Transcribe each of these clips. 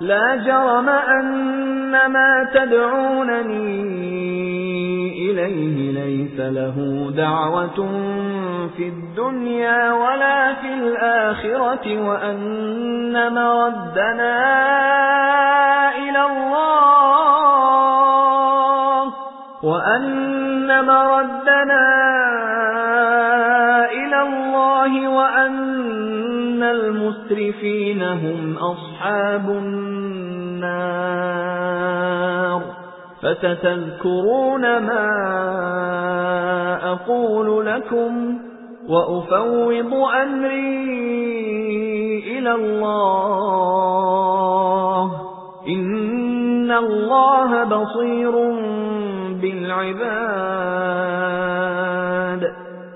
لا جرم أن ما تدعونني إليه ليس له دعوة في الدنيا ولا في الآخرة وأن مردنا إلى الله وأن مردنا إلى الله وأن المسرفين هم أصحاب النار. فستذكرون ما أقول لكم وأفوض أمري إلى الله. إن الله بصير بالعباد.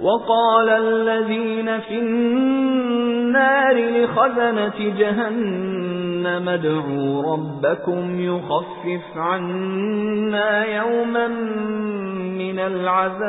وَقَالَ الَّذِينَ فِي النَّارِ لِخَزَنَةِ جَهَنَّمَ ادْعُوا رَبَّكُمْ يُخَفِّفْ عَنَّا يَوْمًا مِنَ الْعَذَابِ.